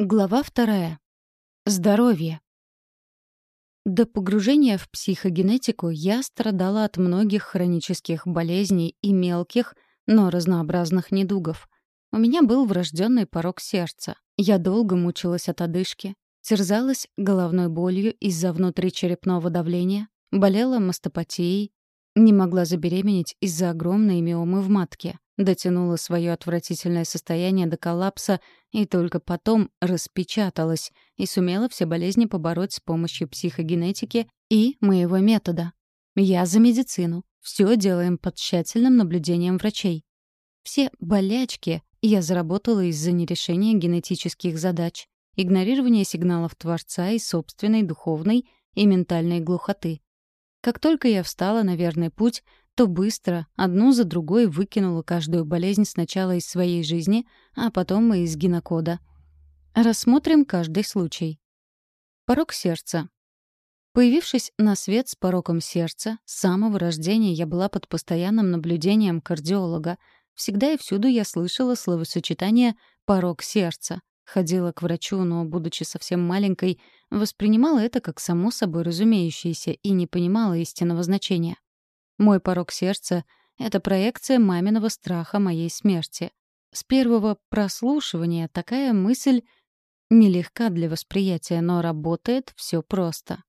Глава вторая. Здоровье. До погружения в психогенетику я страдала от многих хронических болезней и мелких, но разнообразных недугов. У меня был врожденный порог сердца. Я долго мучилась от одышки, терзалась головной болью из-за внутричерепного давления, болела мастопатией, не могла забеременеть из-за огромной миомы в матке, дотянула свое отвратительное состояние до коллапса и только потом распечаталась и сумела все болезни побороть с помощью психогенетики и моего метода. Я за медицину. Все делаем под тщательным наблюдением врачей. Все болячки я заработала из-за нерешения генетических задач, игнорирования сигналов Творца и собственной духовной и ментальной глухоты. Как только я встала на верный путь, то быстро, одну за другой, выкинула каждую болезнь сначала из своей жизни, а потом и из генокода. Рассмотрим каждый случай. Порог сердца. Появившись на свет с пороком сердца, с самого рождения я была под постоянным наблюдением кардиолога. Всегда и всюду я слышала словосочетание «порог сердца». Ходила к врачу, но, будучи совсем маленькой, воспринимала это как само собой разумеющееся и не понимала истинного значения. Мой порог сердца — это проекция маминого страха моей смерти. С первого прослушивания такая мысль нелегка для восприятия, но работает все просто.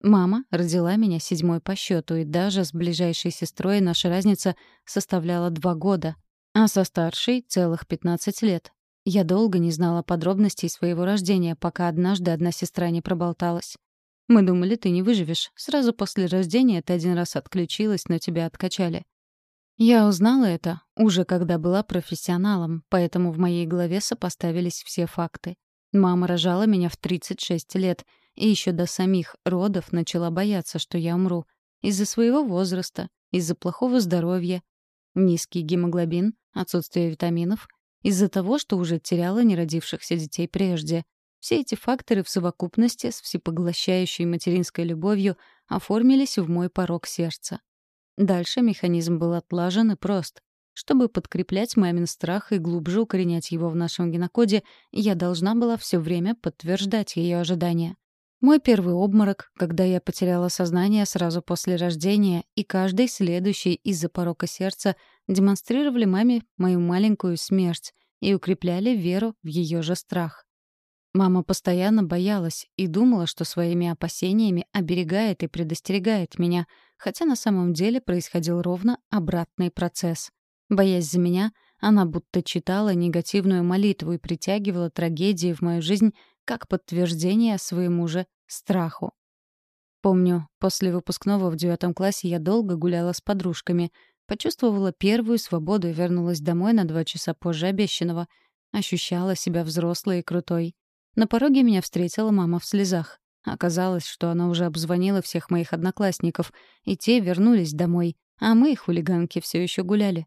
Мама родила меня седьмой по счету, и даже с ближайшей сестрой наша разница составляла два года, а со старшей — целых 15 лет. Я долго не знала подробностей своего рождения, пока однажды одна сестра не проболталась. Мы думали, ты не выживешь. Сразу после рождения ты один раз отключилась, но тебя откачали. Я узнала это уже когда была профессионалом, поэтому в моей голове сопоставились все факты. Мама рожала меня в 36 лет, и еще до самих родов начала бояться, что я умру. Из-за своего возраста, из-за плохого здоровья, низкий гемоглобин, отсутствие витаминов, из-за того, что уже теряла неродившихся детей прежде, все эти факторы в совокупности с всепоглощающей материнской любовью оформились в мой порог сердца. Дальше механизм был отлажен и прост. Чтобы подкреплять мамин страх и глубже укоренять его в нашем генокоде, я должна была все время подтверждать ее ожидания. Мой первый обморок, когда я потеряла сознание сразу после рождения, и каждый следующий из-за порока сердца демонстрировали маме мою маленькую смерть и укрепляли веру в ее же страх. Мама постоянно боялась и думала, что своими опасениями оберегает и предостерегает меня, хотя на самом деле происходил ровно обратный процесс. Боясь за меня, она будто читала негативную молитву и притягивала трагедии в мою жизнь как подтверждение своему же страху. Помню, после выпускного в девятом классе я долго гуляла с подружками, почувствовала первую свободу и вернулась домой на два часа позже обещанного. Ощущала себя взрослой и крутой. На пороге меня встретила мама в слезах. Оказалось, что она уже обзвонила всех моих одноклассников, и те вернулись домой, а мы, хулиганки, все еще гуляли.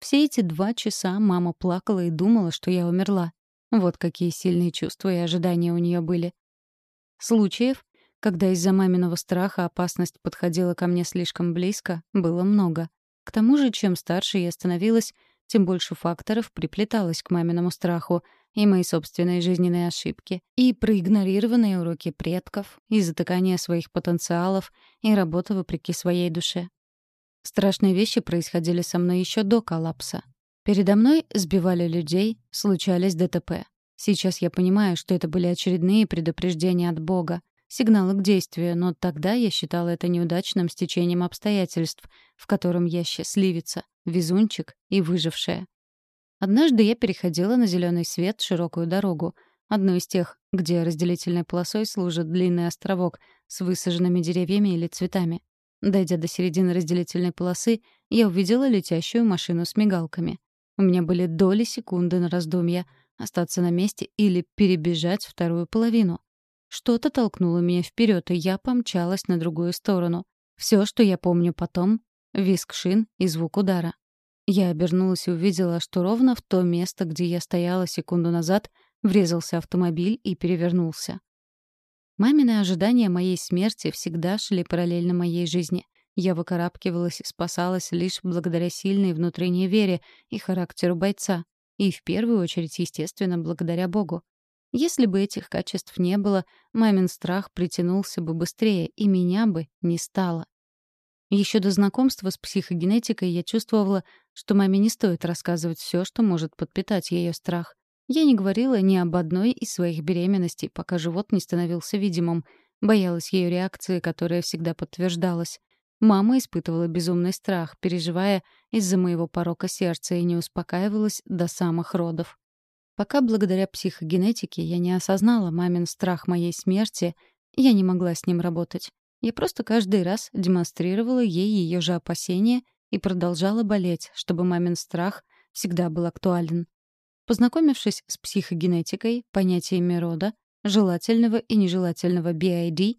Все эти два часа мама плакала и думала, что я умерла. Вот какие сильные чувства и ожидания у нее были. Случаев, когда из-за маминого страха опасность подходила ко мне слишком близко, было много. К тому же, чем старше я становилась, тем больше факторов приплеталось к маминому страху, и мои собственные жизненные ошибки, и проигнорированные уроки предков, и затыкание своих потенциалов, и работа вопреки своей душе. Страшные вещи происходили со мной еще до коллапса. Передо мной сбивали людей, случались ДТП. Сейчас я понимаю, что это были очередные предупреждения от Бога, сигналы к действию, но тогда я считала это неудачным стечением обстоятельств, в котором я счастливица, везунчик и выжившая. Однажды я переходила на зеленый свет широкую дорогу, одну из тех, где разделительной полосой служит длинный островок с высаженными деревьями или цветами. Дойдя до середины разделительной полосы, я увидела летящую машину с мигалками. У меня были доли секунды на раздумья — остаться на месте или перебежать вторую половину. Что-то толкнуло меня вперед, и я помчалась на другую сторону. Все, что я помню потом — виск шин и звук удара. Я обернулась и увидела, что ровно в то место, где я стояла секунду назад, врезался автомобиль и перевернулся. Мамины ожидания моей смерти всегда шли параллельно моей жизни. Я выкарабкивалась и спасалась лишь благодаря сильной внутренней вере и характеру бойца. И в первую очередь, естественно, благодаря Богу. Если бы этих качеств не было, мамин страх притянулся бы быстрее, и меня бы не стало. Еще до знакомства с психогенетикой я чувствовала, что маме не стоит рассказывать все, что может подпитать ее страх. Я не говорила ни об одной из своих беременностей, пока живот не становился видимым. Боялась ее реакции, которая всегда подтверждалась. Мама испытывала безумный страх, переживая из-за моего порока сердца и не успокаивалась до самых родов. Пока благодаря психогенетике я не осознала мамин страх моей смерти, я не могла с ним работать. Я просто каждый раз демонстрировала ей ее же опасения и продолжала болеть, чтобы мамин страх всегда был актуален. Познакомившись с психогенетикой, понятиями рода, желательного и нежелательного BID,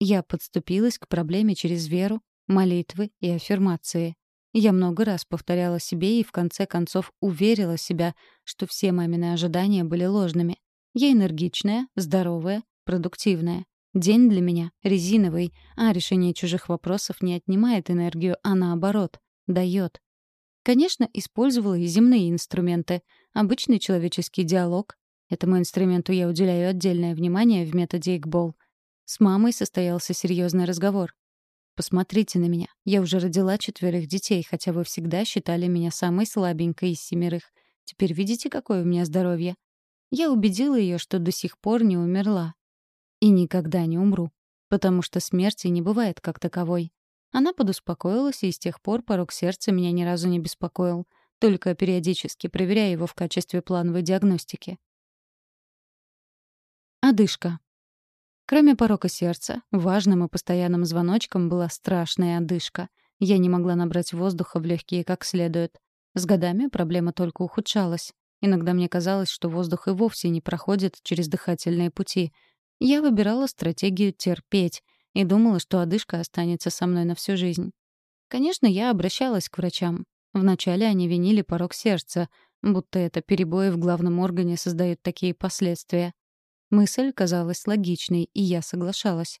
я подступилась к проблеме через веру, молитвы и аффирмации. Я много раз повторяла себе и в конце концов уверила себя, что все мамины ожидания были ложными. Я энергичная, здоровая, продуктивная. День для меня резиновый, а решение чужих вопросов не отнимает энергию, а наоборот, дает. Конечно, использовала и земные инструменты. Обычный человеческий диалог. Этому инструменту я уделяю отдельное внимание в методе Игбол. С мамой состоялся серьезный разговор. «Посмотрите на меня. Я уже родила четверых детей, хотя вы всегда считали меня самой слабенькой из семерых. Теперь видите, какое у меня здоровье?» Я убедила ее, что до сих пор не умерла, и никогда не умру, потому что смерти не бывает как таковой. Она подуспокоилась, и с тех пор порог сердца меня ни разу не беспокоил, только периодически проверяя его в качестве плановой диагностики. Одышка. Кроме порока сердца, важным и постоянным звоночком была страшная одышка. Я не могла набрать воздуха в легкие как следует. С годами проблема только ухудшалась. Иногда мне казалось, что воздух и вовсе не проходит через дыхательные пути — я выбирала стратегию терпеть и думала, что одышка останется со мной на всю жизнь. Конечно, я обращалась к врачам. Вначале они винили порог сердца, будто это перебои в главном органе создают такие последствия. Мысль казалась логичной, и я соглашалась.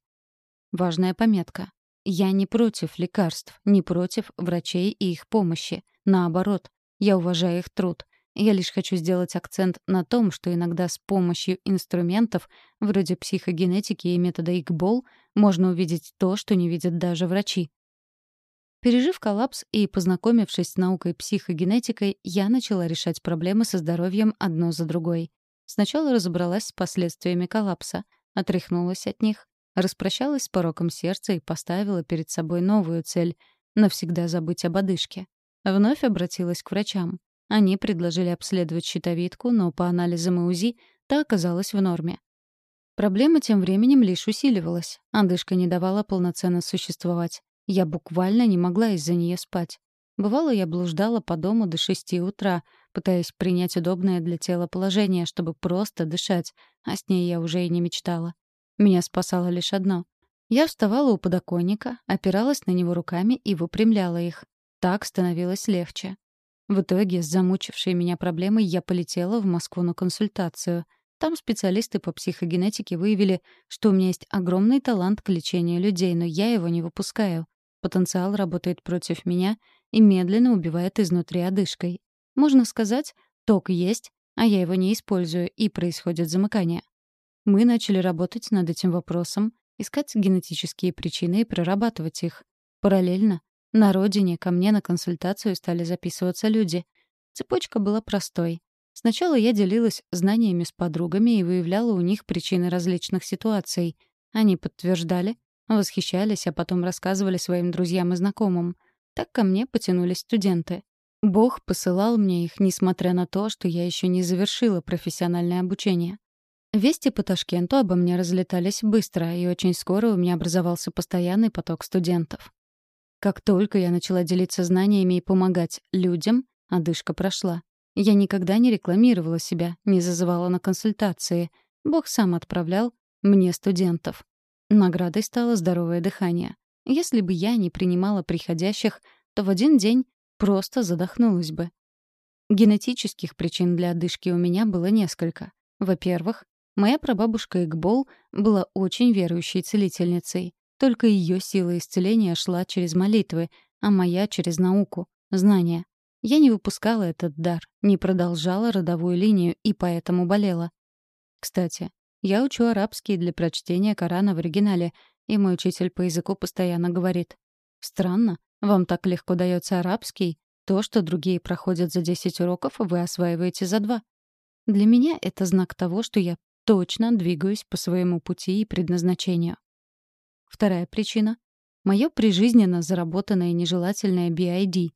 Важная пометка. Я не против лекарств, не против врачей и их помощи. Наоборот, я уважаю их труд. Я лишь хочу сделать акцент на том, что иногда с помощью инструментов, вроде психогенетики и метода ИКБОЛ, можно увидеть то, что не видят даже врачи. Пережив коллапс и познакомившись с наукой психогенетикой, я начала решать проблемы со здоровьем одно за другой. Сначала разобралась с последствиями коллапса, отряхнулась от них, распрощалась с пороком сердца и поставила перед собой новую цель — навсегда забыть об одышке. Вновь обратилась к врачам. Они предложили обследовать щитовидку, но по анализам и УЗИ та оказалась в норме. Проблема тем временем лишь усиливалась. Одышка не давала полноценно существовать. Я буквально не могла из-за нее спать. Бывало, я блуждала по дому до шести утра, пытаясь принять удобное для тела положение, чтобы просто дышать, а с ней я уже и не мечтала. Меня спасало лишь одно. Я вставала у подоконника, опиралась на него руками и выпрямляла их. Так становилось легче. В итоге, с замучившей меня проблемой, я полетела в Москву на консультацию. Там специалисты по психогенетике выявили, что у меня есть огромный талант к лечению людей, но я его не выпускаю. Потенциал работает против меня и медленно убивает изнутри одышкой. Можно сказать, ток есть, а я его не использую, и происходит замыкание. Мы начали работать над этим вопросом, искать генетические причины и прорабатывать их. Параллельно на родине ко мне на консультацию стали записываться люди. Цепочка была простой. Сначала я делилась знаниями с подругами и выявляла у них причины различных ситуаций. Они подтверждали, восхищались, а потом рассказывали своим друзьям и знакомым. Так ко мне потянулись студенты. Бог посылал мне их, несмотря на то, что я еще не завершила профессиональное обучение. Вести по Ташкенту обо мне разлетались быстро, и очень скоро у меня образовался постоянный поток студентов. Как только я начала делиться знаниями и помогать людям, одышка прошла. Я никогда не рекламировала себя, не зазывала на консультации. Бог сам отправлял мне студентов. Наградой стало здоровое дыхание. Если бы я не принимала приходящих, то в один день просто задохнулась бы. Генетических причин для одышки у меня было несколько. Во-первых, моя прабабушка Игбол была очень верующей целительницей. Только ее сила исцеления шла через молитвы, а моя — через науку, знания. Я не выпускала этот дар, не продолжала родовую линию и поэтому болела. Кстати, я учу арабский для прочтения Корана в оригинале, и мой учитель по языку постоянно говорит. «Странно, вам так легко дается арабский, то, что другие проходят за 10 уроков, вы осваиваете за два. Для меня это знак того, что я точно двигаюсь по своему пути и предназначению. Вторая причина — мое прижизненно заработанное нежелательное BID.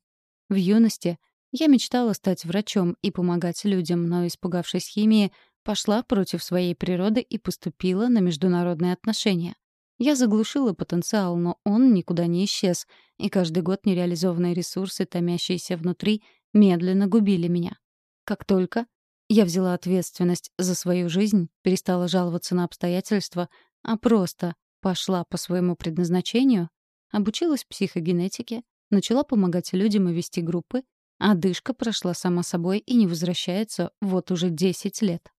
В юности я мечтала стать врачом и помогать людям, но, испугавшись химии, пошла против своей природы и поступила на международные отношения. Я заглушила потенциал, но он никуда не исчез, и каждый год нереализованные ресурсы, томящиеся внутри, медленно губили меня. Как только я взяла ответственность за свою жизнь, перестала жаловаться на обстоятельства, а просто пошла по своему предназначению, обучилась психогенетике, начала помогать людям и вести группы, а дышка прошла сама собой и не возвращается вот уже 10 лет.